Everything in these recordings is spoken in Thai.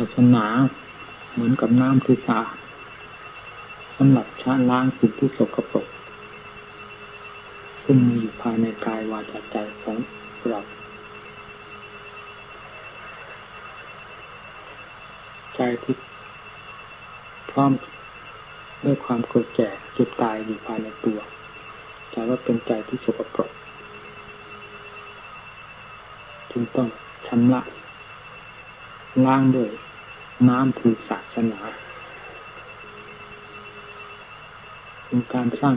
ศาสนา เหมือนกับน้ำที่สาสำหรับชาล้างสิ่งที่สกปรกซึ่งมีอยู่ภายในกายวาจาใจของเราใจที่พร้อมด้วยความเกิดแก่เจ็บตายอยู่ภายในตัวใจว่าเป็นใจที่สกปรกจึงต้องชำระล้างด้วย น้ำคือศาสนาเป็นการสร้าง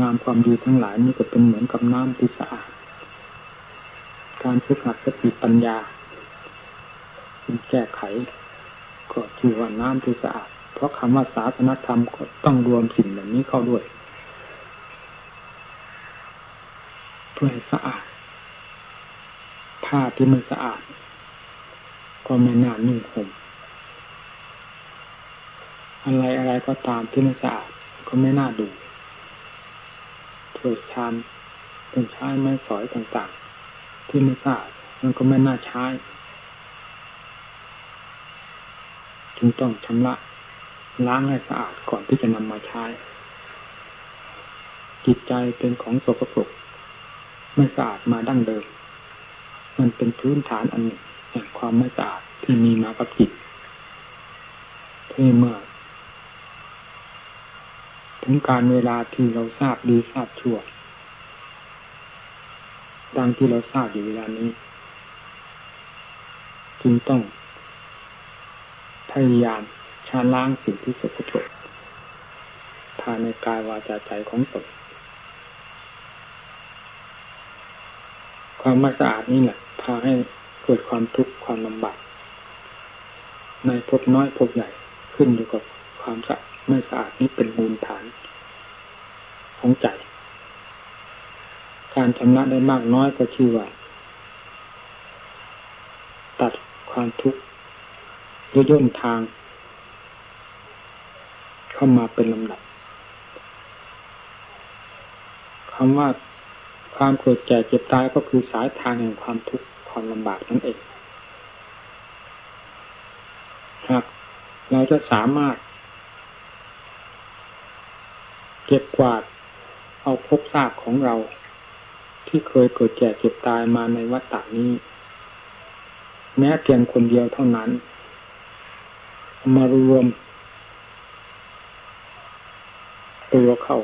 งามความดีทั้งหลายนี่ก็เป็นเหมือนกับน้ำที่สะอาด การฝึกหัดสติปัญญาเป็นแก้ไข ก็ถือว่าน้ำที่สะอาด เพราะคำว่าศาสนธรรมก็ต้องรวมสิ่งเหล่านี้เข้าด้วย เพื่อให้สะอาด ผ้าที่ไม่สะอาด ก็ไม่น่านุ่งห่ม อะไรอะไรก็ตามที่ไม่สะอาดก็ไม่น่าดูถ้วยชามเป็นใช้ไม้สอยต่างๆ ที่ไม่สะอาดมันก็ไม่น่าใช้จึงต้องชำระล้างให้สะอาดก่อนที่จะนำมาใช้ จิตใจเป็นของสกปรกไม่สะอาดมาดั้งเดิม มันเป็นพื้นฐานอันหนึ่งแห่งความไม่สะอาดที่มีมากับจิตที่เมื่อ งการเวลาที่เราทราบดีทราบชั่ว ดังที่เราทราบอยู่เวลานี้ จึงต้อง พยายามชาล้างสิ่งที่สกปรกภายในกายวาจาใจของตนความไม่สะอาดนี่แหละพาให้เกิดความทุกข์ความลำบากในพบน้อยพบใหญ่ขึ้นอยู่กับความสะอาด ไม่สะอาดนี้เป็นมูลฐานของใจ การชำระได้มากน้อยก็ชื่อว่า ตัดความทุกข์หรือย่นทาง เข้ามาเป็นลำดับคำว่าความเกิดแก่เจ็บตายก็คือสายทางแห่งความทุกข์ความลำบากนั่นเองหากเราจะสามารถ เก็บกวาด เอาพบซากของเรา ที่เคยเกิดแก่เจ็บตายมาในวัฏฏานี้ แม้เพียงคนเดียวเท่านั้น มารวมตัวเข้า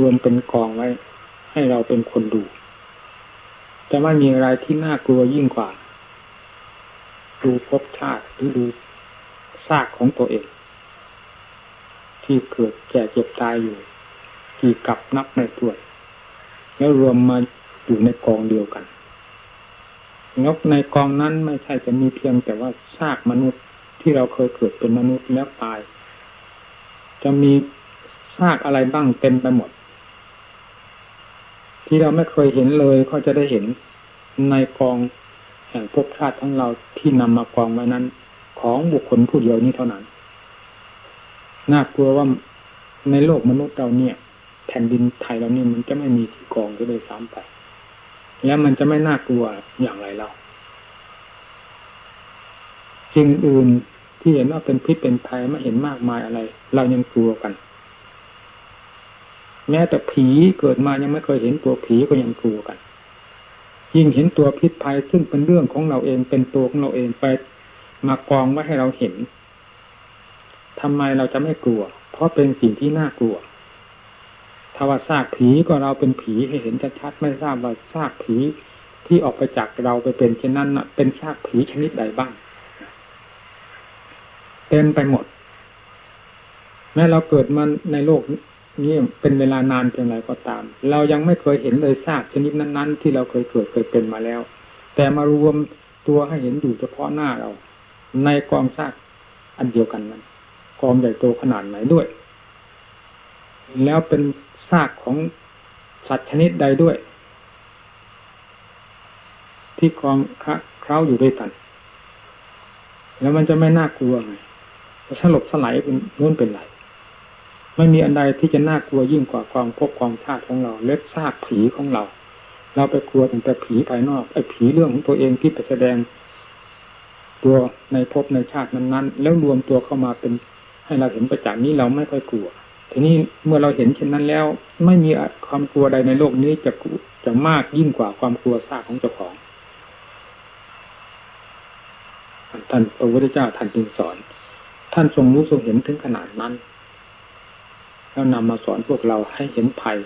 รวมเป็นกองไว้ ให้เราเป็นคนดูจะไม่มีอะไรที่น่ากลัวยิ่งกว่า ดูพบชาติหรือดูซากของตัวเอง ที่เกิดแก่เจ็บตายอยู่ กี่กับนับในตัวแล้วรวมมาอยู่ในกองเดียวกันนกในกองนั้นไม่ใช่จะมีเพียงแต่ว่าซากมนุษย์ที่เราเคยเกิดเป็นมนุษย์แล้วตาย จะมีซากอะไรบ้างเต็มไปหมด ที่เราไม่เคยเห็นเลยก็จะได้เห็นในกองแห่งภพชาติทั้งเราที่นำมากองไว้นั้น ของบุคคลผู้เดียวนี้เท่านั้นน่ากลัวว่าในโลกมนุษย์เราเนี่ย แผ่นดินไทยเรานี่มันจะไม่มีที่กองก็เลยซ้ำไป แล้วมันจะไม่น่ากลัวอย่างไรเราสิ่งอื่นที่เห็นว่าเป็นพิษเป็นภัยไม่เห็นมากมายอะไร เรายังกลัวกัน แม้แต่ผีเกิดมายังไม่เคยเห็นตัวผีก็ยังกลัวกัน ยิ่งเห็นตัวพิษภัยซึ่งเป็นเรื่องของเราเองเป็นตัวของเราเองไปมากองไว้ให้เราเห็นทำไมเราจะไม่กลัว เพราะเป็นสิ่งที่น่ากลัว ถ้าว่าซากผีก็เราเป็นผีให้เห็นชัดๆไม่ทราบว่าซากผีที่ออกไปจากเราไปเป็นเช่นนั้นนะเป็นซากผีชนิดใดบ้างเต็มไปหมด แม้เราเกิดมาในโลกนี้เป็นเวลานานเพียงไรก็ตาม เรายังไม่เคยเห็นเลยซากชนิดนั้น ๆ ที่เราเคยเกิดเคยเป็นมาแล้ว แต่มารวมตัวให้เห็นอยู่เฉพาะหน้าเรา ในกองซากอันเดียวกันนั้นกองใหญ่โตขนาดไหนด้วย แล้วเป็น ซากของสัตว์ชนิดใดด้วย ที่กองเคล้าอยู่ด้วยกัน แล้วมันจะไม่น่ากลัวไงจะสลบสลายเป็นนู่นเป็นไรไม่มีอันใดที่จะน่ากลัวยิ่งกว่ากองพบกองชาติของเราเล็ดซากผีของเรา เราไปกลัวแต่ผีภายนอกไอ้ผีเรื่องของตัวเองที่ไปแสดง ตัวในภพในชาตินั้นๆ แล้วรวมตัวเข้ามาเป็นให้เราเห็นประจักษ์นี้เราไม่ค่อยกลัว ทีนี้เมื่อเราเห็นเช่นนั้นแล้ว ไม่มีความกลัวใดในโลกนี้จะจะมากยิ่งกว่าความกลัวซากของเจ้าของท่านพระพุทธเจ้าท่านจึงสอน ท่านทรงรู้ทรงเห็นถึงขนาดนั้น แล้วนำมาสอนพวกเราให้เห็นภัย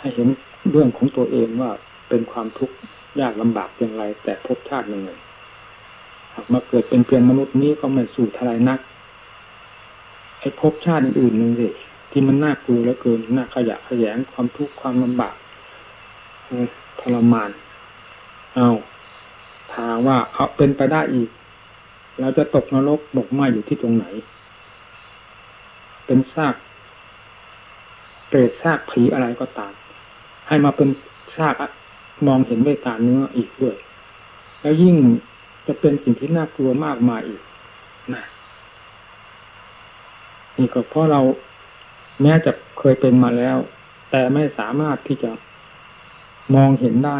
ให้เห็นเรื่องของตัวเองว่าเป็นความทุกข์ยากลำบากอย่างไร แต่พบชาติหนึ่งหากมาเกิดเป็นเพียงมนุษย์นี้ก็ไม่สู่ทลายนักไอ้พบชาติอื่นหนึ่งสิ ที่มันน่ากลัวแล้วเกินน่าขยะขยงความทุกข์ความลำบากทรมาน เอาถามว่าเอาเป็นไปได้อีก เราจะตกนรกบกไหมอยู่ที่ตรงไหน เป็นซากเปรตซากผีอะไรก็ตาม ให้มาเป็นซากมองเห็นด้วยตาเนื้ออีกด้วย แล้วยิ่งจะเป็นสิ่งที่น่ากลัวมากมายอีกนะนี่ก็เพราะเรา แม้จะเคยเป็นมาแล้ว แต่ไม่สามารถที่จะมองเห็นได้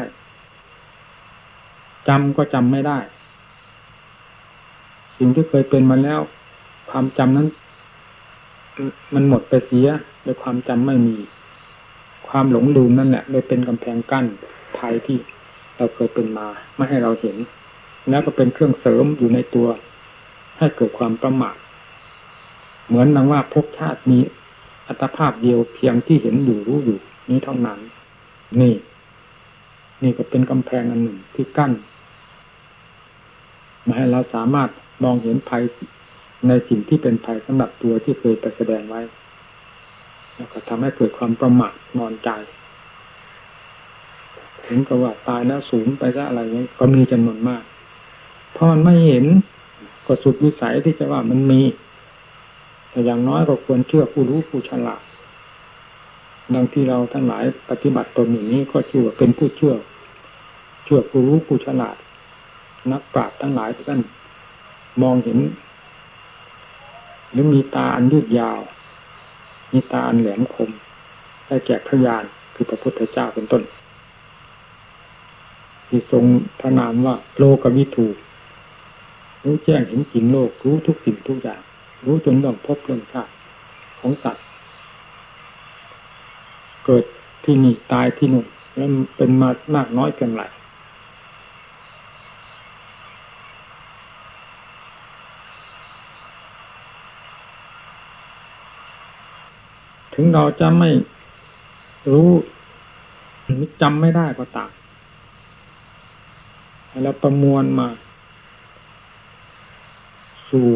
จำก็จำไม่ได้ สิ่งที่เคยเป็นมาแล้ว ความจำนั้น มันหมดไปเสียโดยความจำไม่มี ความหลงลืมนั่นแหละเลยเป็นกำแพงกั้นภัยที่เราเคยเป็นมาไม่ให้เราเห็น แล้วก็เป็นเครื่องเสริมอยู่ในตัว ให้เกิดความประมาทเหมือนนังว่าภพชาติมี อัตภาพเดียวเพียงที่เห็นอยู่รู้อยู่ นี้เท่านั้น นี่ นี่ก็เป็นกำแพงอันหนึ่งที่กั้นมาให้เราสามารถมองเห็นภัยในสิ่งที่เป็นภัยสำหรับตัวที่เคยไปแสดงไว้ แล้วก็ทำให้เกิดความประมาทนอนใจถึงกับว่าตายแล้วสูญไปซะอะไรนี้ก็มีจำนวนมาก เพราะมันไม่เห็นก็สุดวิสัยที่จะว่ามันมี แต่อย่างน้อยก็ควรเชื่อผู้รู้ผู้ฉลาดดังที่เราทั้งหลายปฏิบัติตนอย่างนี้ก็ชื่อว่าเป็นผู้เชื่อ เชื่อผู้รู้ผู้ฉลาด นักปราชญ์ทั้งหลายท่านมองเห็น หรือมีตาอันยืดยาว มีตาอันแหลมคมได้แก่พยานคือพระพุทธเจ้าเป็นต้น ที่ทรงพระนามว่าโลกวิถูรู้แจ้งเห็นจริงโลกรู้ทุกสิ่งทุกอย่าง รู้จนเรื่องพบเรื่องชาติของสัตว์ เกิดที่นี่ตายที่นู่นแล้วเป็นมามากน้อยเพียงไรถึงเราจะไม่รู้จำไม่ได้ก็ตามแล้วประมวลมา สู่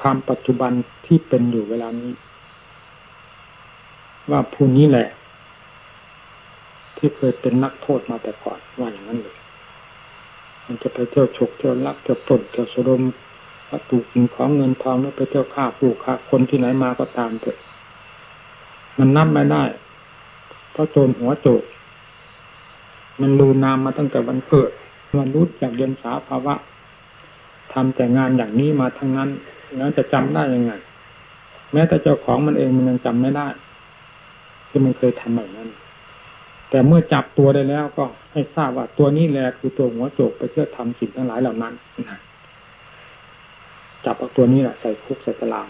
ความปัจจุบันที่เป็นอยู่เวลานี้ ว่าผู้นี้แหละ ที่เคยเป็นนักโทษมาแต่ก่อนว่าอย่างนั้นเลยมันจะไปเที่ยวฉกเที่ยวลักเที่ยวปล้นเที่ยวสรมวัตถุสิ่งของเงินทองแล้วไปเที่ยวฆ่าผู้ฆ่าคนที่ไหนมาก็ตามเถอะมันนับไม่ได้เพราะโจรหัวโจกมันลืนามมาตั้งแต่วันเกิดมันรู้จากเรียนสาภาวะทำแต่งานอย่างนี้มาทั้งนั้น แล้วจะจำได้ยังไง แม้แต่เจ้าของมันเองมันยังจำไม่ได้ที่มันเคยทำแบบนั้น แต่เมื่อจับตัวได้แล้วก็ให้ทราบว่าตัวนี้แหละคือตัวหัวโจกไปเพื่อทำสิ่งทั้งหลายเหล่านั้นจับเอาตัวนี้แหละใส่คุกใส่ตาราง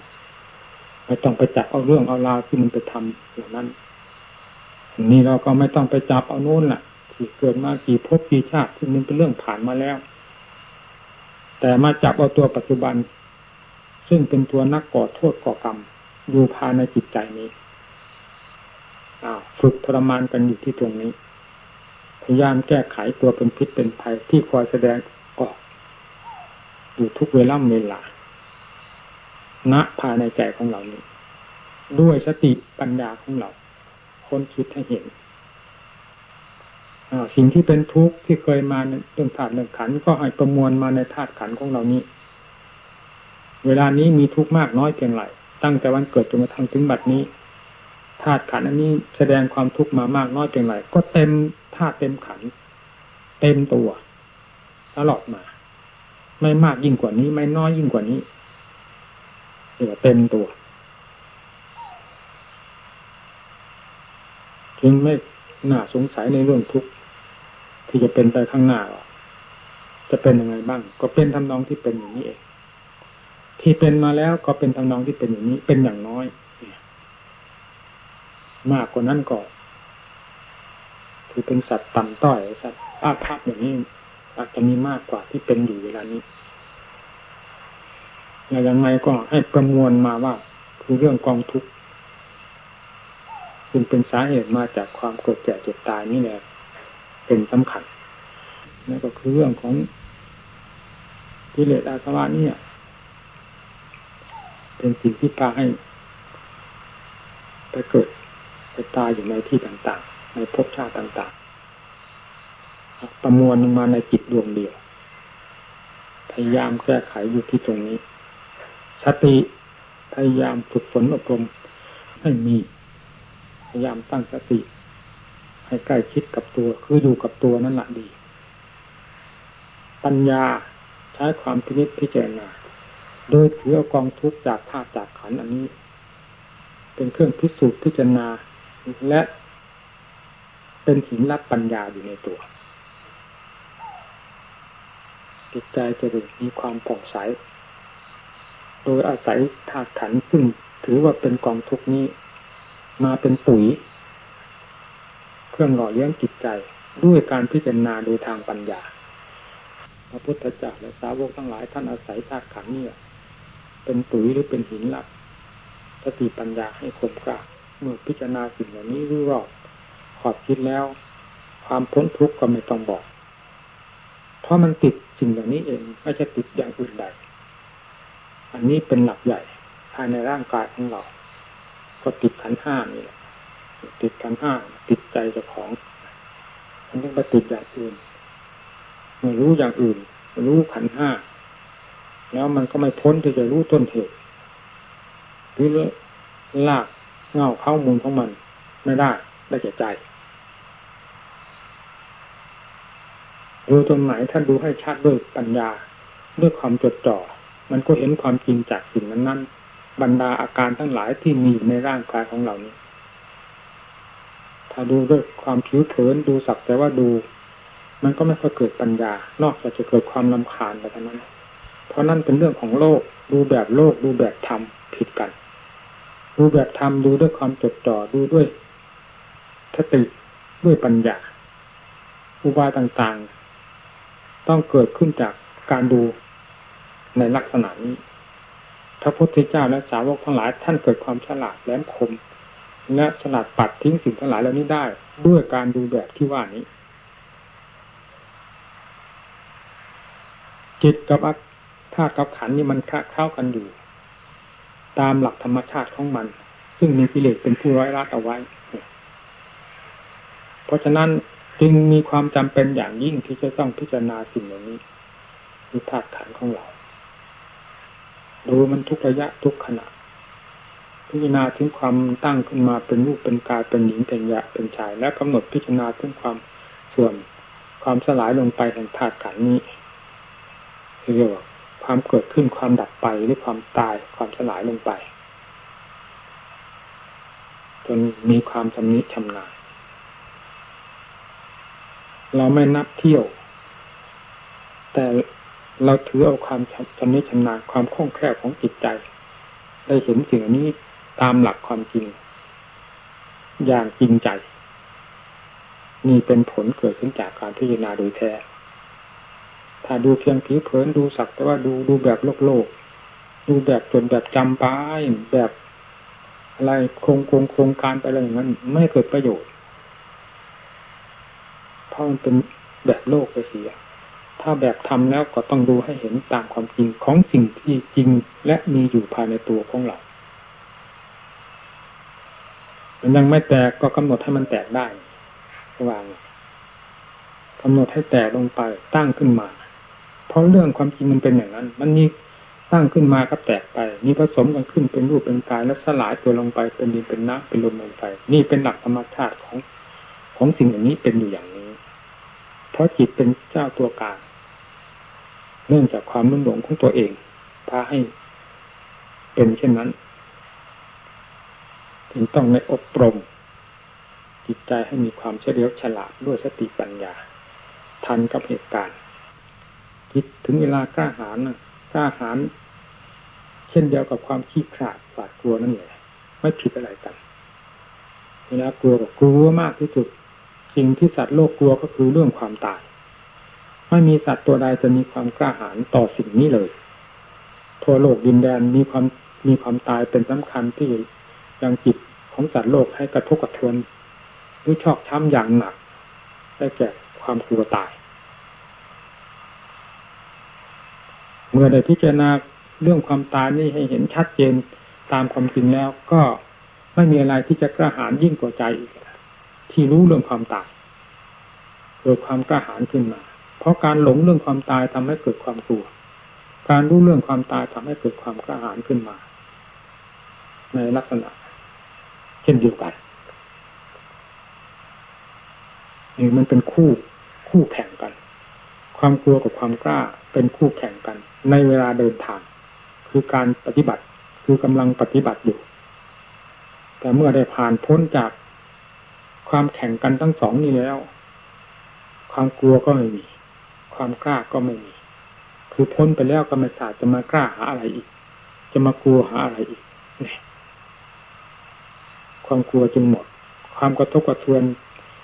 ไม่ต้องไปจับเอาเรื่องเอาราวที่มันไปทำเหล่านั้นนี่เราก็ไม่ต้องไปจับเอาโน่นแหละที่เกิดมากี่ภพกี่ชาติที่มันเป็นเรื่องผ่านมาแล้ว แต่มาจับเอาตัวปัจจุบัน ซึ่งเป็นตัวนักก่อโทษก่อกรรมอยู่ภายในจิตใจนี้ฝึกทรมานกันอยู่ที่ตรงนี้ พยายามแก้ไขตัวเป็นพิษเป็นภัยที่คอยแสดงออก อยู่ทุกเวลาเวลาณภายในใจของเรานี้ ด้วยสติปัญญาของเราคนคิดให้เห็นสิ่งที่เป็นทุกข์ที่เคยมาในเรื่องธาตุเรื่องขันก็ให้ประมวลมาในธาตุขันของเรานี้ เวลานี้มีทุกข์มากน้อยเพียงไรตั้งแต่วันเกิดจนกระทั่งถึงบัดนี้ธาตุขันอันนี้แสดงความทุกข์มามากน้อยเพียงไรก็เต็มธาตุเต็มขัน เต็มตัวตลอดมา ไม่มากยิ่งกว่านี้ ไม่น้อยยิ่งกว่านี้เดี๋ยวเต็มตัวจึงไม่น่าสงสัยในเรื่องทุกข์ที่จะเป็นไปข้างหน้าจะเป็นยังไงบ้าง ก็เป็นทำนองที่เป็นอย่างนี้เอง ที่เป็นมาแล้วก็เป็นทำนองที่เป็นอย่างนี้ เป็นอย่างน้อย มากกว่านั้นก็คือเป็นสัตว์ต่ำต้อยสัตว์อาภัพอย่างนี้อาจจะมีมากกว่าที่เป็นอยู่เวลานี้อย่างไรก็ให้ประมวลมาว่า คือเรื่องกองทุกข์ซึ่งเป็นสาเหตุมาจากความเกิดแก่เจ็บตายนี่แหละเป็นสำคัญนั่นก็คือเรื่องของกิเลสอาสวะนี่ เป็นสิ่งที่พาให้ไปเกิดไปตายอยู่ในที่ต่างๆ ในภพชาติต่างๆ ประมวลลงมาในจิตดวงเดียว พยายามแก้ไขอยู่ที่ตรงนี้ สติพยายามฝึกฝนอบรมให้มี พยายามตั้งสติ ให้ใกล้คิดกับตัว คืออยู่กับตัวนั่นแหละดี ปัญญาใช้ความพินิจพิจารณา โดยถือเอากองทุกข์จากธาตุจากขันอันนี้ เป็นเครื่องพิสูจน์พิจารณา และเป็นหินรับปัญญาอยู่ในตัวจิตใจจะมีความผ่องใส โดยอาศัยธาตุขันซึ่งถือว่าเป็นกองทุกนี้ มาเป็นปุ๋ย เครื่องหล่อเลี้ยงจิตใจด้วยการพิจารณาโดยทางปัญญา พระพุทธเจ้าและสาวกทั้งหลายท่านอาศัยธาตุขันนี้ เป็นปุ๋ยหรือเป็นหินหลักสติปัญญาให้คมกล้าเมื่อพิจารณาสิ่งเหล่านี้รู้รอบขอบคิดแล้ว ความพ้นทุกข์ก็ไม่ต้องบอก เพราะมันติดสิ่งเหล่านี้เองไม่ใช่ติดอย่างอื่นใดอันนี้เป็นหลักใหญ่ภายในร่างกายของเรา ก็ติดขันห้านี่แหละติดขันห้าติดใจเจ้าของมันต้องไปติดอย่างอื่นไม่รู้อย่างอื่น รู้ขันห้า แล้วมันก็ไม่พ้นที่จะรู้ต้นเหตุหรือลากเงาเข้ามูลของมันไม่ได้ได้แก่ใจดูตรงไหนท่านดูให้ชัดด้วยปัญญาด้วยความจดจ่อ มันก็เห็นความจริงจากสิ่งนั้นนั้นบรรดาอาการทั้งหลายที่มีในร่างกายของเรานี้ ถ้าดูด้วยความผิวเผินดูสักแต่ว่าดู มันก็ไม่ค่อยเกิดปัญญา นอกจากจะเกิดความลำคาญไปเท่านั้น ราะนั่นเป็นเรื่องของโลก ดูแบบโลก ดูแบบธรรมผิดกัน ดูแบบธรรมดูด้วยความจดจ่อดูด้วยสติด้วยปัญญาอุบายต่างๆ ต้องเกิดขึ้นจากการดูในลักษณะนี้พระพุทธเจ้าและสาวกทั้งหลายท่านเกิดความฉลาดแหลมคมและฉลาดปัดทิ้งสิ่งทั้งหลายเหล่านี้ได้ ด้วยการดูแบบที่ว่านี้ จิตกับธาตุกับขันนี่มันคเข้ากันอยู่ ตามหลักธรรมชาติของมัน ซึ่งมีกิเลสเป็นผู้ร้อยรัดเอาไว้ เพราะฉะนั้นจึงมีความจำเป็นอย่างยิ่งที่จะต้องพิจารณาสิ่งเหล่านี้คือธาตุขันของเรา ดูมันทุกระยะทุกขณะ พิจารณาถึงความตั้งขึ้นมาเป็นรูปเป็นกายเป็นหญิงเป็นยะเป็นชาย และกำหนดพิจารณาถึงความส่วนความสลายลงไปแห่งธาตุขันนี้เรียกว่า ความเกิดขึ้นความดับไปหรือความตายความสลายลงไป จนมีความชำนิชำนาญเราไม่นับเที่ยว แต่เราถือเอาความชำนิชำนาญความคล่องแคล่วของจิตใจ ได้เห็นสิ่งนี้ตามหลักความจริง อย่างจริงใจนี่เป็นผลเกิดขึ้นจากการพิจารณาโดยแท้ ถ้าดูเพียงผิวเผินดูสักแต่ว่าดูดูแบบโลกโลก ดูแบบจนแบบจำป้ายแบบอะไรโครงโครงโครงการไปอะไรอย่างนั้นไม่เกิดประโยชน์เพราะมันเป็นแบบโลกไปเสีย ถ้าแบบทำแล้วก็ต้องดูให้เห็นตามความจริงของสิ่งที่จริงและมีอยู่ภายในตัวของเรา มันยังไม่แตกก็กำหนดให้มันแตกได้วางกำหนดให้แตกลงไปตั้งขึ้นมา เพราะเรื่องความจริงมันเป็นอย่างนั้น มันมีตั้งขึ้นมาก็แตกไปมีผสมกันขึ้นเป็นรูปเป็นกายแล้วสลายตัวลงไปเป็นดินเป็นน้ำเป็นลมลงไปนี่เป็นหลักธรรมชาติของของสิ่งอย่างนี้เป็นอยู่อย่างนี้ เพราะจิตเป็นเจ้าตัวกลางเนื่องจากความนุ่มหลงของตัวเองพาให้เป็นเช่นนั้นจึงต้องในอบรม จิตใจให้มีความเฉลียวฉลาดด้วยสติปัญญา ทันกับเหตุการณ์ คิดถึงเวลากล้าหาญกล้าหาญเช่นเดียวกับความขี้ขลาดหวาดกลัวนั่นแหละไม่ผิดอะไรกันเวลากลัวก็กลัวมากที่สุดสิ่งที่สัตว์โลกกลัวก็คือเรื่องความตายไม่มีสัตว์ตัวใดจะมีความกล้าหาญต่อสิ่งนี้เลยทั่วโลกดินแดนมีความมีความตายเป็นสำคัญที่ยังจิตของสัตว์โลกให้กระทบกระเทือนหรือชอกช้ำอย่างหนักได้แก่ความกลัวตาย เมื่อได้พิจารณาเรื่องความตายนี่ให้เห็นชัดเจนตามความจริงแล้วก็ไม่มีอะไรที่จะกระหายยิ่งกว่าใจอีกที่รู้เรื่องความตายเกิดความกระหายขึ้นมา เพราะการหลงเรื่องความตายทำให้เกิดความกลัว การรู้เรื่องความตายทำให้เกิดความกระหายขึ้นมา ในลักษณะ เช่นเดียวกันนี่มันเป็นคู่คู่แข่งกัน ความกลัวกับความกล้าเป็นคู่แข่งกัน ในเวลาเดินทาง คือการปฏิบัติคือกำลังปฏิบัติอยู่ แต่เมื่อได้ผ่านพ้นจากความแข่งกันทั้งสองนี้แล้ว ความกลัวก็ไม่มี ความกล้าก็ไม่มี คือพ้นไปแล้วก็ไม่สาจะมากล้าหาอะไรอีก จะมากลัวหาอะไรอีกนี่ความกลัวจึงหมด ความกระทบกระเทือน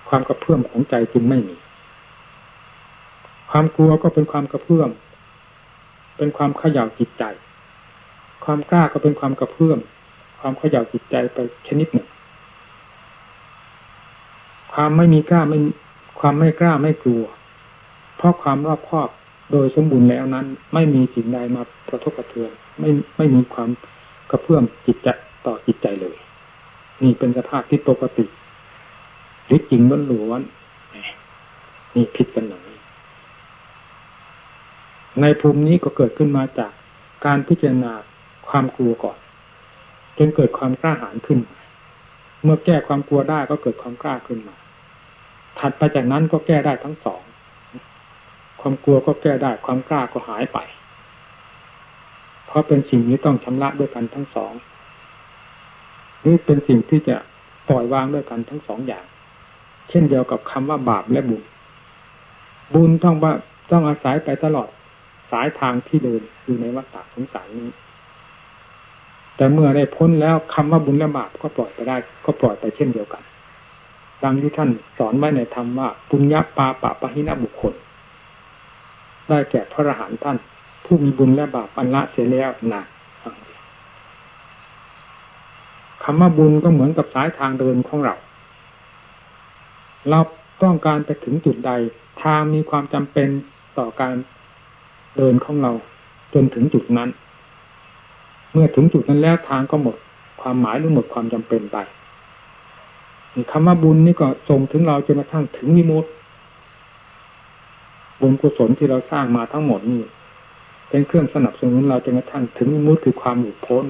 ความกระเพื่อมของใจจึงไม่มี ความกลัวก็เป็นความกระเพื่อม เป็นความขย่าจิตใจ ความกล้าก็เป็นความกระเพื่อม ความขย่าจิตใจไปชนิดหนึ่ง ความไม่มีกล้าไม่ความไม่กล้าไม่กลัว เพราะความรอบคอบโดยสมบูรณ์แล้วนั้น ไม่มีสิ่งใดมากระทบกระเทือน ไม่ไม่มีความกระเพื่อมจิตใจต่อจิตใจเลย นี่เป็นสภาพที่ปกติหรือจริงล้วนๆนี่ผิดกันหน่อย ในภูมินี้ก็เกิดขึ้นมาจากการพิจารณาความกลัวก่อน จนเกิดความกล้าหาญขึ้น เมื่อแก้ความกลัวได้ก็เกิดความกล้าขึ้นมา ถัดไปจากนั้นก็แก้ได้ทั้งสอง ความกลัวก็แก้ได้ความกล้าก็หายไป เพราะเป็นสิ่งนี้ต้องชำระด้วยกันทั้งสองนี่เป็นสิ่งที่จะปล่อยวางด้วยกันทั้งสองอย่าง เช่นเดียวกับคำว่าบาปและบุญ บุญต้องว่าต้องอาศัยไปตลอดายทางที่เดินอยู่ในวัฏฏะสงสารนี้ แต่เมื่อได้พ้นแล้วคำว่าบุญและบาปก็ปล่อยไปได้ ก็ปล่อยไปเช่นเดียวกัน ดังที่ท่านสอนไว้ในธรรมว่าปุญญาปาปะปะหินะบุคคล ได้แก่พระอรหันต์ท่าน ผู้มีบุญและบาปอันละเสียแล้วนะคำว่าบุญก็เหมือนกับสายทางเดินของเรา เราต้องการไปถึงจุดใดทางมีความจำเป็นต่อการ เดินของเราจนถึงจุดนั้น เมื่อถึงจุดนั้นแล้วทางก็หมด ความหมายหรือหมดความจำเป็นไปคำว่าบุญนี่ก็ส่งถึงเราจนกระทั่งถึงวิมุตติบุญกุศลที่เราสร้างมาทั้งหมดนี่เป็นเครื่องสนับสนุนเราจนกระทั่งถึงวิมุตติคือความหลุดพ้น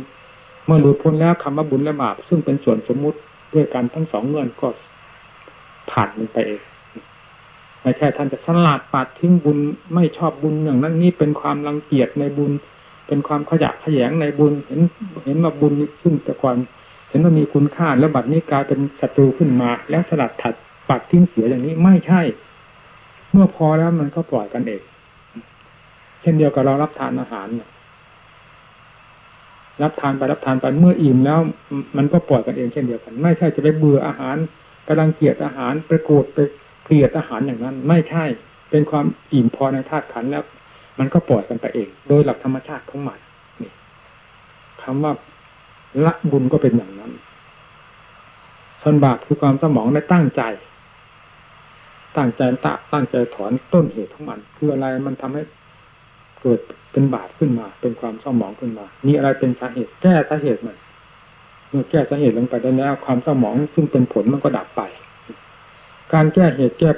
เมื่อหลุดพ้นแล้วคำว่าบุญและบาปซึ่งเป็นส่วนสมมุติด้วยกันทั้งสองเงื่อนก็ผ่านมันไปเอง ไม่ใช่ท่านจะสลัดปัดทิ้งบุญไม่ชอบบุญอย่างนั้นนี่เป็นความรังเกียจในบุญ เป็นความขยะขยงในบุญเห็นเห็นว่าบุญซึ่งแต่ก่อนเห็นว่ามีคุณค่าแล้วบัดนี้กลายเป็นศัตรูขึ้นมา แล้วสลัดถัดปัดทิ้งเสียอย่างนี้ไม่ใช่ เมื่อพอแล้วมันก็ปล่อยกันเองเช่นเดียวกับเรารับทานอาหารรับทานไปรับทานไปเมื่ออิ่มแล้ว มันก็ปล่อยกันเองเช่นเดียวกัน ไม่ใช่จะไปเบื่ออาหารกำลังเกียดอาหารไปโกรธไป เกลียดอาหารอย่างนั้น ไม่ใช่เป็นความอิ่มพอในธาตุขันแล้ว มันก็ปล่อยกันไปเอง โดยหลักธรรมชาติของมันนี่คำว่าละบุญก็เป็นอย่างนั้นส่วนบาปคือความสมองในตั้งใจ ตั้งใจตะตั้งใจถอนต้นเหตุของมัน คืออะไรมันทำให้เกิดเป็นบาปขึ้นมา เป็นความสมองขึ้นมามีอะไรเป็นสาเหตุแก้สาเหตุมันเมื่อแก้สาเหตุลงไปได้แล้วความสมองซึ่งเป็นผลมันก็ดับไป การแก้เหตุแก้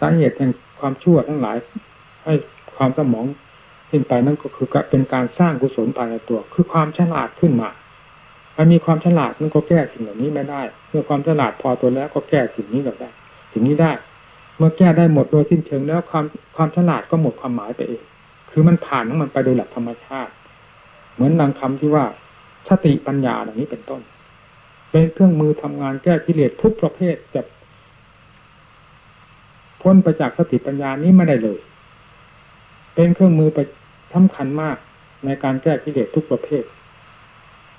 สาเหตุแห่งความชั่วทั้งหลาย ให้ความสมองขึ้นไปนั่นก็คือเป็นการสร้างกุศลภายในตัว คือความฉลาดขึ้นมาถ้ามีความฉลาดมันก็แก้สิ่งเหล่านี้ไม่ได้ เมื่อความฉลาดพอตัวแล้วก็แก้สิ่งนี้ก็ได้สิ่งนี้ได้ เมื่อแก้ได้หมดโดยสิ้นเชิงแล้วความความฉลาดก็หมดความหมายไปเอง คือมันผ่านของมันไปโดยหลักธรรมชาติ เหมือนนางคำที่ว่าสติปัญญาเหล่านี้เป็นต้น เป็นเครื่องมือทำงานแก้กิเลสทุกประเภทจะ พ้นไปจากสติปัญญานี้ไม่ได้เลย เป็นเครื่องมือไปสำคัญมากในการแก้กิเลสทุกประเภท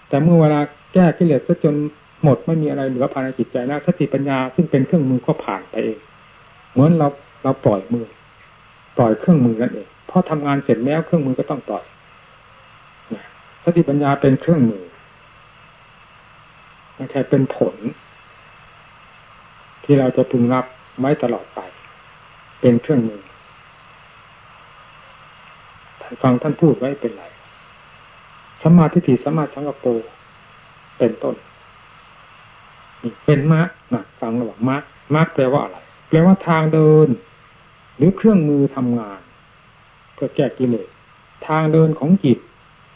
แต่เมื่อเวลาแก้กิเลสซะจนหมดไม่มีอะไรเหลือภายในจิตใจแล้วสติปัญญาซึ่งเป็นเครื่องมือก็ผ่านไปเอง เหมือนเราเราปล่อยมือ ปล่อยเครื่องมือนั่นเองพอทำงานเสร็จแล้วเครื่องมือก็ต้องปล่อยสติปัญญาเป็นเครื่องมือไม่ใช่เป็นผล ที่เราจะพึงรับไว้ตลอดไป เป็นเครื่องมือฟังท่านพูดไว้เป็นไรสมาธิถิสมาสังกโปเป็นต้นเป็นมรรคนะฟังระหว่างมรรคมรรคแปลว่าอะไรแปลว่าทางเดิน หรือเครื่องมือทำงานเพื่อแก้กิเลสทางเดินของจิต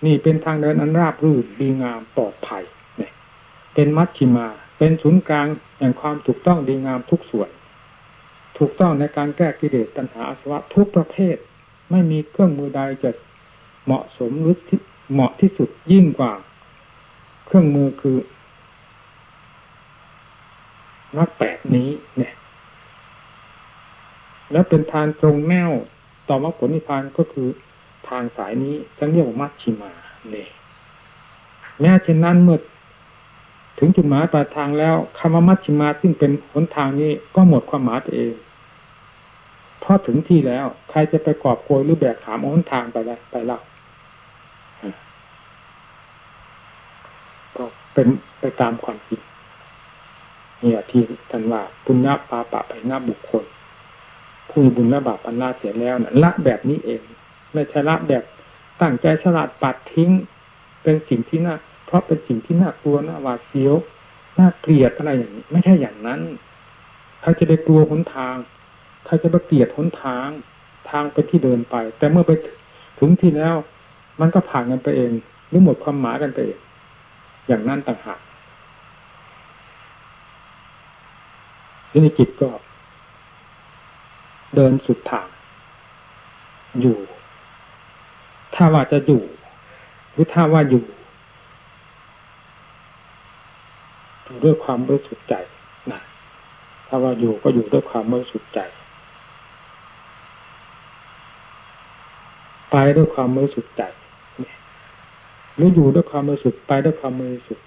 นี่เป็นทางเดินอันราบรื่นดีงามปลอดภัยเนี่ยเป็นมัชชิมา เป็นศูนย์กลางแห่งความถูกต้องดีงามทุกส่วน ถูกต้องในการแก้กิเลสตัณหาอาสวะทุกประเภท ไม่มีเครื่องมือใดจะเหมาะสมหรือเหมาะที่สุดยิ่งกว่า เครื่องมือคือมรรคแปดนี้เนี่ย แล้วเป็นทางตรงแนวต่อมรรคผลนิพพานก็คือทางสายนี้จะเรียกว่ามัชชิมาเนี่ยแม้เช่นนั้นเมื่อถึงจุดหมายปลายทางแล้วคำว่ามัชชิมาซึ่งเป็นหนทางนี้ก็หมดความหมายตัวเอง เพราะถึงที่แล้ว ใครจะไปกอบโกยหรือแบกขามหนทางไปได้ไปเล่าก็เป็นไปตามความจริงเนี่ยที่ท่านว่าปุญญาปาปะไปหน้าบุคคล ผู้มีบุญและบาปอันละเสียแล้วนะละแบบนี้เอง ไม่ใช่ละแบบตั้งใจสลัดปัดทิ้ง เป็นสิ่งที่น่าเพราะเป็นสิ่งที่น่ากลัวน่าหวาดเสียวน่าเกลียดอะไรอย่างนี้ ไม่ใช่อย่างนั้นใครจะไปกลัวหนทาง ใครจะไปเกลียดหนทางทางไปที่เดินไป แต่เมื่อไปถึงที่แล้ว มันก็ผ่านกันไปเองหรือหมดความหมายกันไปเองอย่างนั้นต่างหากทีนี้จิตก็ เดินสุดทางอยู่ ถ้าว่าจะอยู่ หรือถ้าว่าอยู่อยู่ด้วยความบริสุทธิ์ใจนะถ้าว่าอยู่ก็อยู่ด้วยความบริสุทธิ์ใจ ไปด้วยความบริสุทธิ์ใจหรืออยู่ด้วยความบริสุทธิ์ไปด้วยความบริสุทธิ์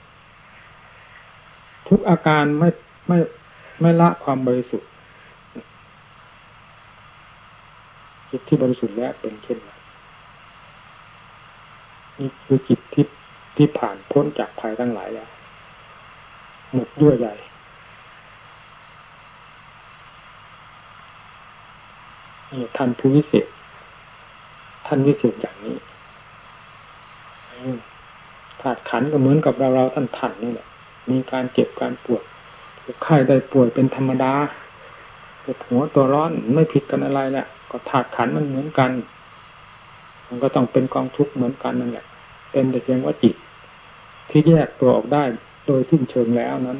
ทุกอาการไม่ไม่ไม่ละความบริสุทธิ์จิตที่บริสุทธิ์แล้วเป็นเช่นไรนี่คือจิตที่ที่ผ่านพ้นจากภัยทั้งหลายแล้วหมดด้วยใหญ่ท่านผู้วิเศษ ท่านวิเศษอย่างนี้ถาดขันก็เหมือนกับเราเราท่านท่านนี่แหละ มีการเจ็บการปวดไข้ได้ป่วยเป็นธรรมดาปวดหัวตัวร้อนไม่ผิดกันอะไรแหละ ก็ถาดขันมันเหมือนกัน มันก็ต้องเป็นกองทุกข์เหมือนกันนั่นแหละ เป็นแต่เพียงว่าจิต ที่แยกตัวออกได้โดยสิ้นเชิงแล้วนั้น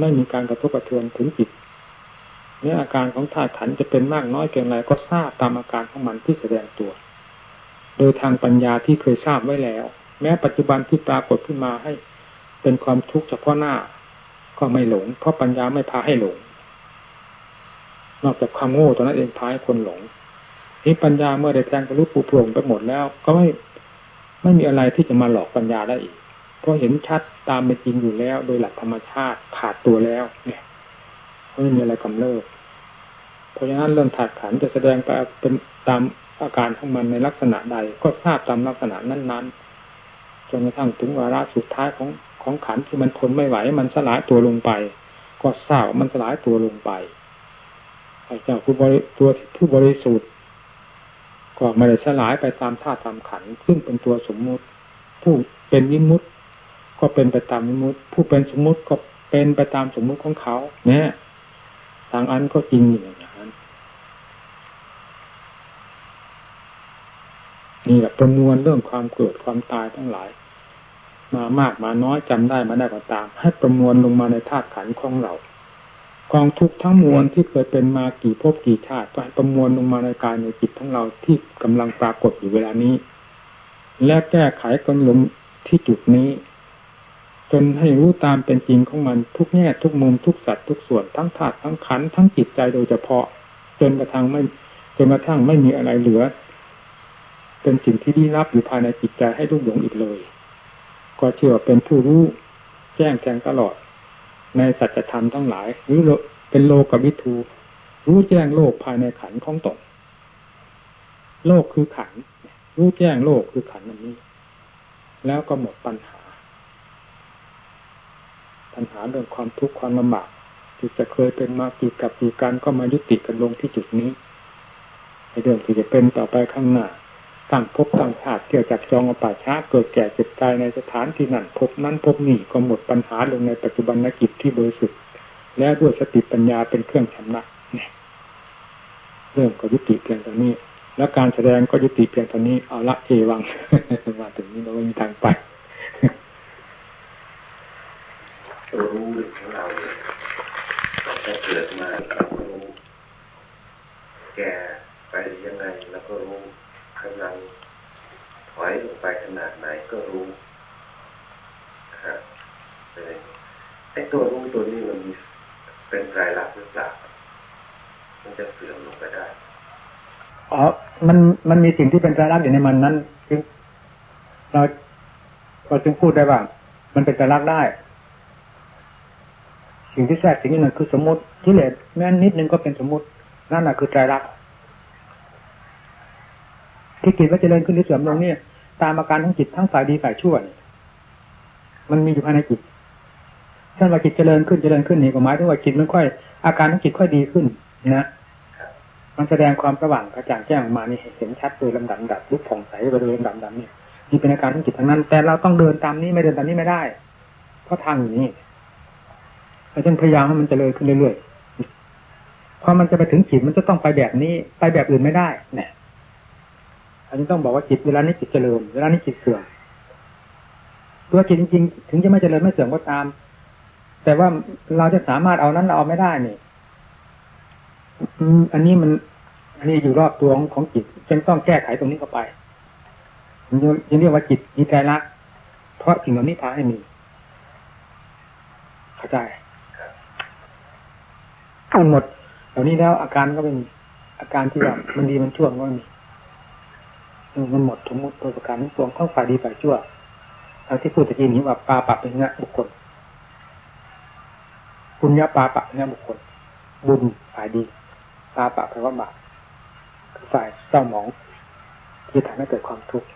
ไม่มีการกระทบกระเทือนถึงจิต เนื้ออาการของธาตุขันจะเป็นมากน้อยเพียงไรก็ทราบตามอาการของมันที่แสดงตัว โดยทางปัญญาที่เคยทราบไว้แล้ว แม้ปัจจุบันที่ปรากฏขึ้นมาให้ เป็นความทุกข์เฉพาะหน้า ก็ไม่หลง เพราะปัญญาไม่พาให้หลง นอกจากความโง่ตอนนั้นเองพาให้คนหลงนี่ปัญญาเมื่อได้แทงกระลุกปูโปร่งไปหมดแล้ว ก็ไม่ไม่มีอะไรที่จะมาหลอกปัญญาได้อีก เพราะเห็นชัดตามเป็นจริงอยู่แล้ว โดยหลักธรรมชาติขาดตัวแล้ว เนี่ย ไม่มีอะไรกำเริบเพราะฉะนั้นเรื่องถาดขันจะแสดงไปเป็นตามอาการของมันในลักษณะใด ก็ทราบตามลักษณะนั้นๆจนกระทั่งถึงวาระสุดท้ายของของขันที่มันทนไม่ไหว มันสลายตัวลงไป ก็ทราบมันสลายตัวลงไปไอ้เจ้าผู้บริตัวผู้บริสุทธิ์ก็ไม่ได้สลายไปตามธาตุตามขันซึ่งเป็นตัวสมมุติ ผู้เป็นวิมุตติ ก็เป็นไปตามวิมุตติ ผู้เป็นสมมุติก็เป็นไปตามสมมุติของเขา เนี่ยางอันก็จริงอย่างนั้นนี่แหละประมวลเรื่องความเกิดความตายทั้งหลาย มามากมาน้อยจำได้มาได้ก็ตาม ให้ประมวลลงมาในธาตุขันธ์ของเรากองทุกทั้งมวลที่เคยเป็นมากี่ภพกี่ชาติก็ให้ประมวลลงมาในกายในจิตทั้งเราที่กำลังปรากฏอยู่เวลานี้ และแก้ไขกันลงที่จุดนี้ จนให้รู้ตามเป็นจริงของมันทุกแง่ทุกมุมทุกสัตว์ทุกส่วนทั้งธาตุทั้งขันทั้งจิตใจโดยเฉพาะ จนกระทั่งไม่จนกระทั่งไม่มีอะไรเหลือ เป็นสิ่งที่ลี้ลับอยู่ภายในจิตใจให้รุ่งหลงอีกเลย ก็เชื่อเป็นผู้รู้แจ้งแทงตลอด ในสัจธรรมทั้งหลายหรือเป็นโลกวิทูรู้แจ้งโลกภายในขันของตนโลกคือขันรู้แจ้งโลกคือขันอันนี้ แล้วก็หมดปัญหา ปัญหาเรื่องความทุกข์ความลำบากที่จะเคยเป็นมากี่กับกี่การก็มายุติกันลงที่จุดนี้ในเรื่องที่จะเป็นต่อไปข้างหน้าตั้งพบตั้งชาติเกี่ยวจากจองอป่าช้าเกิดแก่เจ็บตายในสถานที่นั้นพบนั้นพบนี่ก็หมดปัญหาลงในปัจจุบันนกิจที่บริสุทธิ์และด้วยสติปัญญาเป็นเครื่องชำระเนี่ยเรื่องก็ยุติเพียงเท่านี้ แล้วการแสดงก็ยุติเพียงเท่านี้เอาละเอวังมาถึงนี้เราไม่มีทางไป รู้ของเราถ้าเกิดมาเรารู้ แก่ไปยังไงแล้วก็รู้กำลังถอยลงไปขนาดไหนก็รู้ครับไอ้ตัวรู้ตัวนี้มันมีเป็นรายลักษณ์หรือเปล่ามันจะเสื่อมลงไปได้อ๋อ มันมันมีสิ่งที่เป็นรายลักษณ์อยู่ในมันนั้น เราเราจึงพูดได้ว่า มันเป็นรายลักษณ์ได้ สิ่งที่แทรกสิ่งนี้นั่นคือสมมติที่เลือแม้นิดนึงก็เป็นสมมตินั่นแหะคือใจรักที่กิจว่าเจริญขึ้นหรือเสื่อมลงเนี่ยตามอาการทั้งจิตทั้งฝ่ายดีฝ่ายชั่วมันมีอยู่ภายในจิตท่านว่าจิตเจริญขึ้นเจริญขึ้นนี่ก็หมายถึงว่าจิตมันค่อยอาการทั้งจิตค่อยดีขึ้นนะมันแสดงความสว่างกระจ่างแจ้งออกมานี่เห็นชัดโดยลำดับดับลุกผ่องใสไปโดยลำดับดับนี่นี่เป็นอาการทั้งจิตทั้งนั้น แต่เราต้องเดินตามนี้ไม่เดินตามนี้ไม่ได้ เพราะทางอยู่นี่ เราจึงพยายามให้มันเจริญขึ้นเรื่อยๆพอมันจะไปถึงจิตมันจะต้องไปแบบนี้ไปแบบอื่นไม่ได้เนี่ยอันนี้ต้องบอกว่าจิตเวลานี้จิตเจริญเวลานี้จิตเสื่อมตัวจิตจริงๆถึงจะไม่เจริญไม่เสื่อมก็ตาม แต่ว่าเราจะสามารถเอานั้นเราเอาไม่ได้นี่อันนี้มัน อันนี้อยู่รอบตัวของของจิตจึงต้องแก้ไขตรงนี้เข้าไปยังเรียกว่าจิตมีใจรักเพราะสิ่งเหล่านี้พาให้มีเข้าใจ ทั้งหมดเหล่านี้แล้วอาการก็เป็นอาการที่แบบมันดีมันชั่วก็มีมันหมดสมมติตัวประการทั้งปวงทั้งฝ่ายดีฝ่ายชั่วเราที่พูดตะกี้นี้ว่าปาปะเป็นเงี้ยบุคคลบุญญาปาปะเนี่ยบุคคล บุญฝ่ายดีปาปะแปลว่าบาปคือฝ่ายเจ้าหมอง ที่ทำให้เกิดความทุกข์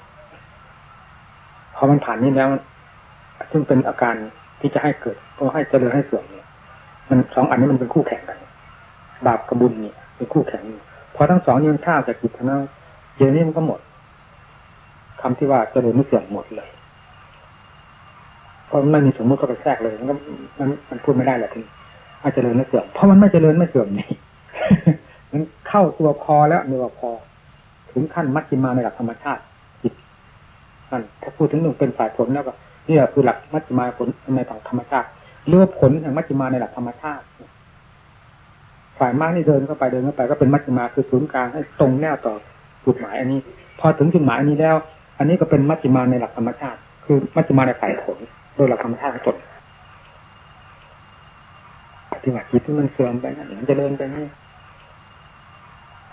พอมันผ่านนี้แล้ว ซึ่งเป็นอาการที่จะให้เกิดก็ให้เจริญให้เสื่อมเนี่ย มันสองอันนี้มันเป็นคู่แข่งกัน บาปกับบุญเนี่ยเป็นคู่แข่งพอทั้งสองนี้มันข้าวจากจิตทั้งนั้นเจนี้มันก็หมดคำที่ว่าเจริญไม่เสื่อมหมดเลยเพราะไม่มีสมมติก็ไปแทรกเลยมันก็มันมันพูดไม่ได้แหละทีอาจเจริญไม่เสื่อมเพราะมันไม่เจริญไม่เสื่อมนี่มันเข้าตัวพอแล้วเนื้อพอ ถึงขั้นมัชฌิมาในหลักธรรมชาติจิตนั่นถ้าพูดถึงหนึ่งเป็นฝ่ายผลแล้วก็นี่แหละคือหลักมัชฌิมาผลในทางธรรมชาติเรือผลแห่งมัชฌิมาในหลักธรรมชาติ ฝ่ายมากนี่เดินเข้าไปเดินเข้าไปก็เป็นมัชฌิมาคือศูนย์กลางให้ตรงแนวต่อจุดหมายอันนี้ พอถึงจุดหมายอันนี้แล้ว อันนี้ก็เป็นมัจจิมาในหลักธรรมชาติ คือมัจจิมาในฝ่ายผลโดยหลักธรรมชาติของตนปฏิบัติจิตที่มันเสื่อมไปนั่นมันจะเริญไปนี่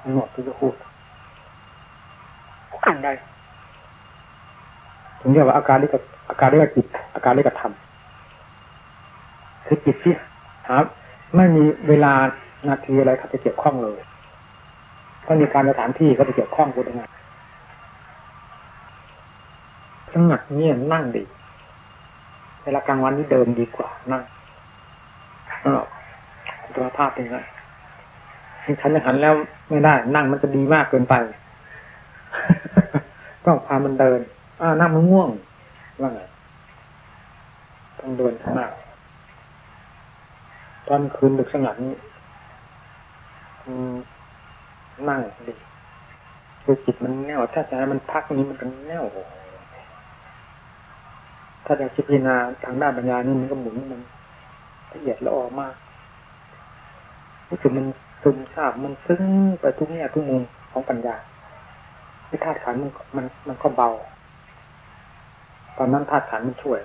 มันหมดที่จะพูดอ่านได้ถึงเรียกว่าอาการเรียกอาการเรียกจิตอาการเรียกธรรมคือจิตที่ครับไม่มีเวลา นาทีอะไรเขาจะเกี่ยวข้องเลยถ้ามีการสถานที่ก็จะเกี่ยวข้องกูยังไงสงัดเงียบนั่งดีเวลากลางวันนี่เดินดีกว่านั่งตัวภาพเป็นไงฉันจะหันแล้วไม่ได้ นั่งมันจะดีมากเกินไปต้องพามันเดิน อ่านั่งมันง่วงว่าไงต้องเดินข้างหน้าตอนคืนดึกสงัดนี้ นั่งดีคือจิตมันแน่วถ้าจะให้มันพักนี้มันก็แน่วถ้าจะพิจารณาทางด้านปัญญานี่มันก็หมุนมันละเอียดละออมากรู้สึกมันซึมซาบมันซึ้งไปทุกแง่ทุกมุมของปัญญาที่ธาตุขันมันมันมันก็เบา ตอนนั้นธาตุขันมันช่วย